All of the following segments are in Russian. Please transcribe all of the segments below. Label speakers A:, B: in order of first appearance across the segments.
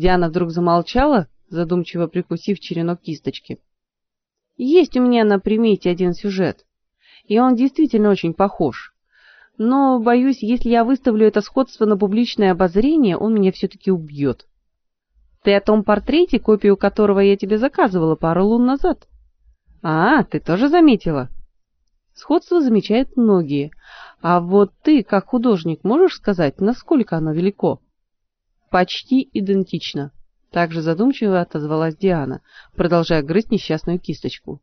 A: Диана вдруг замолчала, задумчиво прикусив черенок кисточки. Есть у меня на примете один сюжет, и он действительно очень похож. Но, боюсь, если я выставлю это сходство на публичное обозрение, он меня все-таки убьет. Ты о том портрете, копию которого я тебе заказывала пару лун назад? А, ты тоже заметила? Сходство замечают многие. А вот ты, как художник, можешь сказать, насколько оно велико? Почти идентично. Также задумчиво отозвалась Диана, продолжая грызть несчастную кисточку.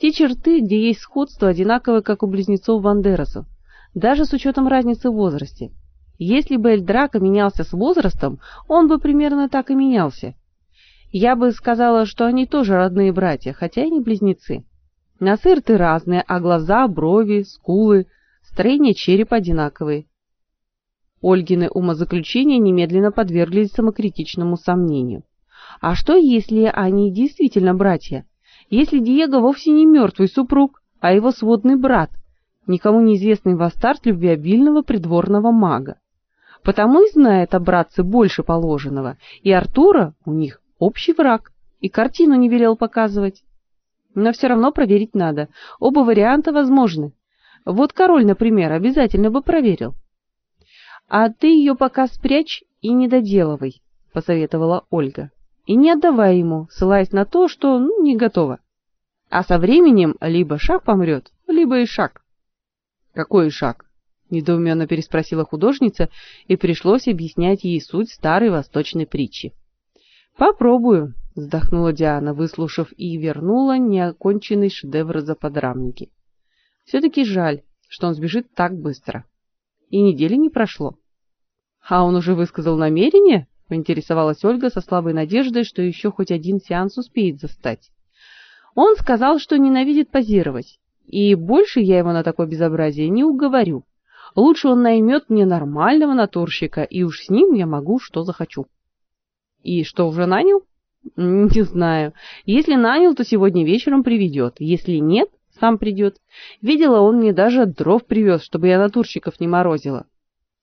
A: Те черты, где есть сходство, одинаковые, как у близнецов Вандерасов, даже с учетом разницы в возрасте. Если бы Эльдрака менялся с возрастом, он бы примерно так и менялся. Я бы сказала, что они тоже родные братья, хотя и не близнецы. Носы рты разные, а глаза, брови, скулы, строение черепа одинаковые. Ольгины умозаключения немедленно подверглись самокритичному сомнению. А что, если они действительно братья? Если Диего вовсе не мертвый супруг, а его сводный брат, никому неизвестный бастард любвеобильного придворного мага? Потому и знает о братце больше положенного, и Артура у них общий враг, и картину не велел показывать. Но все равно проверить надо. Оба варианта возможны. Вот король, например, обязательно бы проверил. А ты ее пока спрячь и не доделывай, посоветовала Ольга. И не отдавай ему, ссылаясь на то, что ну, не готова. А со временем либо шаг помрет, либо и шаг. Какой шаг? недоуменно переспросила художница, и пришлось объяснять ей суть старой восточной притчи. Попробую, вздохнула Диана, выслушав и вернула неоконченный шедевр за подрамники. все таки жаль, что он сбежит так быстро. И недели не прошло. А он уже высказал намерение? поинтересовалась Ольга со слабой надеждой, что еще хоть один сеанс успеет застать. Он сказал, что ненавидит позировать, и больше я его на такое безобразие не уговорю. Лучше он наймет мне нормального натурщика, и уж с ним я могу что захочу. И что уже нанял? Не знаю. Если нанял, то сегодня вечером приведет. Если нет, сам придет. Видела, он мне даже дров привез, чтобы я натурщиков не морозила.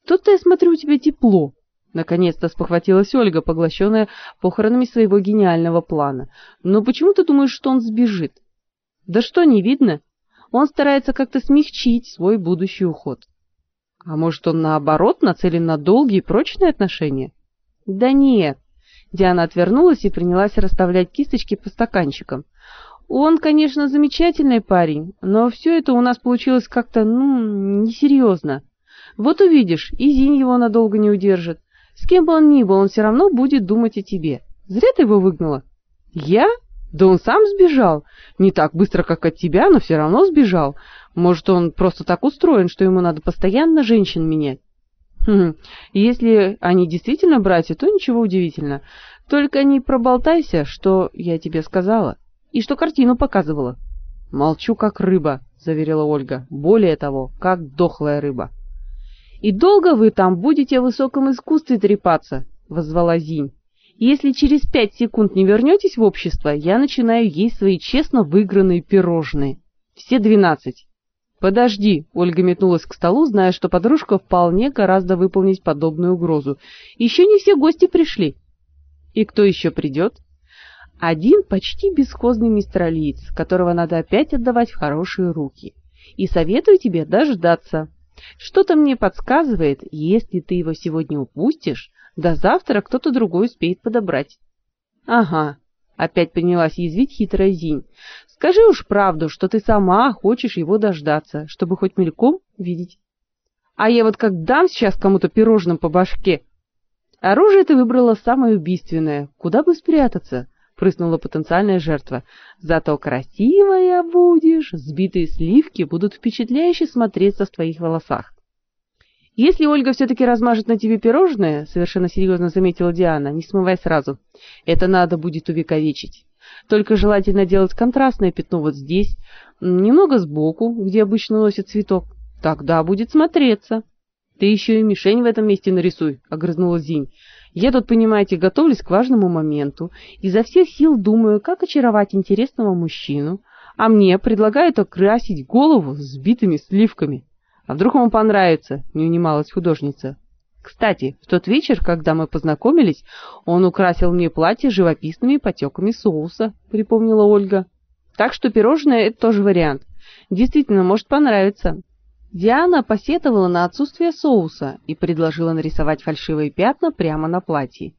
A: Тут-то я смотрю, у тебя тепло. Наконец-то спохватилась Ольга, поглощенная похоронами своего гениального плана. Но почему ты думаешь, что он сбежит? Да что, не видно? Он старается как-то смягчить свой будущий уход. А может, он наоборот нацелен на долгие и прочные отношения? Да нет. Диана отвернулась и принялась расставлять кисточки по стаканчикам. Он, конечно, замечательный парень, но все это у нас получилось как-то, ну, несерьезно. Вот увидишь, и Зинь его надолго не удержит. С кем бы он ни был, он все равно будет думать о тебе. Зря ты его выгнала. Я? Да он сам сбежал. Не так быстро, как от тебя, но все равно сбежал. Может, он просто так устроен, что ему надо постоянно женщин менять. Хм, если они действительно братья, то ничего удивительного. Только не проболтайся, что я тебе сказала и что картину показывала. Молчу как рыба, заверила Ольга. Более того, как дохлая рыба. И долго вы там будете о высоком искусстве трепаться, воззвала Зинь. Если через пять секунд не вернетесь в общество, я начинаю есть свои честно выигранные пирожные. Все двенадцать. Подожди, Ольга метнулась к столу, зная, что подружка вполне гораздо выполнить подобную угрозу. Еще не все гости пришли. И кто еще придет? Один почти бесхозный мистер Алиец, которого надо опять отдавать в хорошие руки. И советую тебе дождаться. Что-то мне подсказывает, если ты его сегодня упустишь, до завтра кто-то другой успеет подобрать. Ага, опять принялась язвить хитрая Зинь. Скажи уж правду, что ты сама хочешь его дождаться, чтобы хоть мельком видеть. А я вот как дам сейчас кому-то пирожным по башке. Оружие ты выбрала самое убийственное. Куда бы спрятаться? Прыснула потенциальная жертва. Зато красивая будешь, сбитые сливки будут впечатляюще смотреться в твоих волосах. Если Ольга все таки размажет на тебе пирожное, совершенно серьезно заметила Диана, не смывай сразу. Это надо будет увековечить. Только желательно делать контрастное пятно вот здесь, немного сбоку, где обычно носят цветок. Тогда будет смотреться. Ты еще и мишень в этом месте нарисуй, огрызнулась Зинь. Я тут, понимаете, готовлюсь к важному моменту, изо всех сил думаю, как очаровать интересного мужчину, а мне предлагают окрасить голову сбитыми сливками. А вдруг ему понравится, не унималась художница. Кстати, в тот вечер, когда мы познакомились, он украсил мне платье живописными потеками соуса, припомнила Ольга. Так что пирожное это тоже вариант. Действительно, может понравиться. Диана посетовала на отсутствие соуса и предложила нарисовать фальшивые пятна прямо на платье.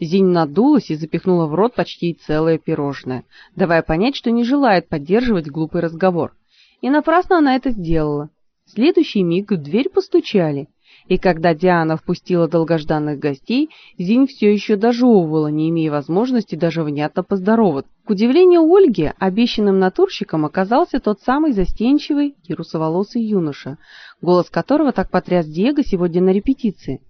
A: Зинь надулась и запихнула в рот почти целое пирожное, давая понять, что не желает поддерживать глупый разговор. И напрасно она это сделала. В следующий миг в дверь постучали, и когда Диана впустила долгожданных гостей, Зинь все еще дожевывала, не имея возможности даже внятно поздороваться. К удивлению Ольги, обещанным натурщиком оказался тот самый застенчивый и русоволосый юноша, голос которого так потряс Диего сегодня на репетиции.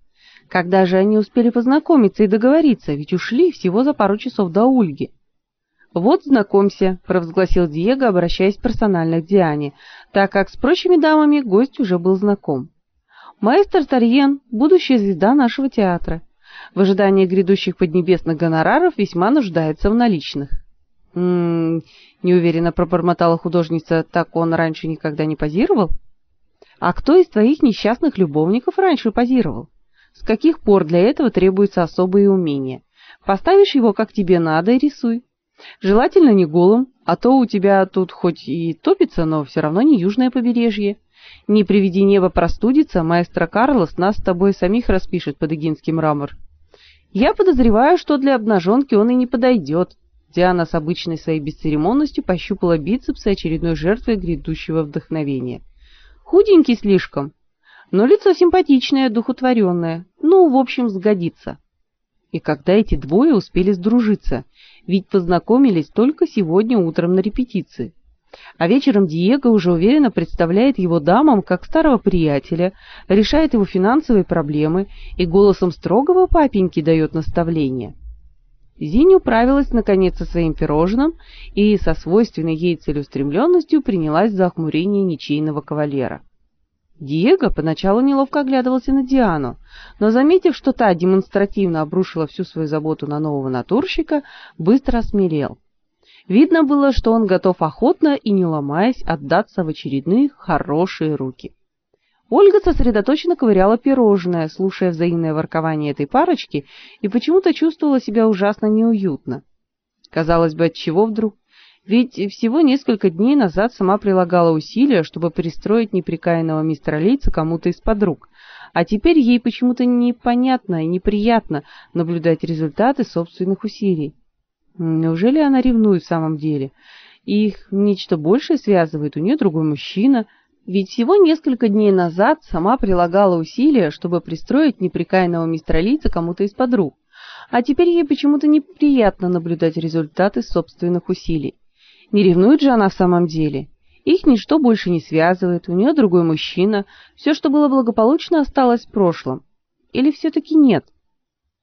A: Когда же они успели познакомиться и договориться, ведь ушли всего за пару часов до Ольги. «Вот, знакомься», — провозгласил Диего, обращаясь персонально к Диане, так как с прочими дамами гость уже был знаком. «Маэстро Тарьен, будущая звезда нашего театра. В ожидании грядущих поднебесных гонораров весьма нуждается в наличных». «М-м-м», неуверенно пробормотала художница, так он раньше никогда не позировал? «А кто из твоих несчастных любовников раньше позировал?» С каких пор для этого требуются особые умения? Поставишь его как тебе надо и рисуй. Желательно не голым, а то у тебя тут хоть и топится, но все равно не южное побережье. Не приведи небо простудиться, маэстро Карлос нас с тобой самих распишет под эгинский мрамор. Я подозреваю, что для обнаженки он и не подойдет. Диана с обычной своей бесцеремонностью пощупала бицепсы очередной жертвы грядущего вдохновения. Худенький слишком, но лицо симпатичное, духотворенное. Ну, в общем, сгодится. И когда эти двое успели сдружиться, ведь познакомились только сегодня утром на репетиции. А вечером Диего уже уверенно представляет его дамам как старого приятеля, решает его финансовые проблемы и голосом строгого папеньки дает наставления. Зинь управилась наконец со своим пирожным и со свойственной ей целеустремленностью принялась за охмурение ничейного кавалера. Диего поначалу неловко оглядывался на Диану, но, заметив, что та демонстративно обрушила всю свою заботу на нового натурщика, быстро осмелел. Видно было, что он готов охотно и не ломаясь отдаться в очередные хорошие руки. Ольга сосредоточенно ковыряла пирожное, слушая взаимное воркование этой парочки, и почему-то чувствовала себя ужасно неуютно. Казалось бы, от чего вдруг? Ведь всего несколько дней назад сама прилагала усилия, чтобы пристроить неприкаянного мистера Лейца кому-то из подруг, а теперь ей почему-то непонятно и неприятно наблюдать результаты собственных усилий. Неужели она ревнует в самом деле? Их нечто большее связывает, у нее другой мужчина, ведь всего несколько дней назад сама прилагала усилия, чтобы пристроить неприкаянного мистера Лейца кому-то из подруг, а теперь ей почему-то неприятно наблюдать результаты собственных усилий. Не ревнует же она в самом деле. Их ничто больше не связывает, у нее другой мужчина, все, что было благополучно, осталось в прошлом. Или все-таки нет?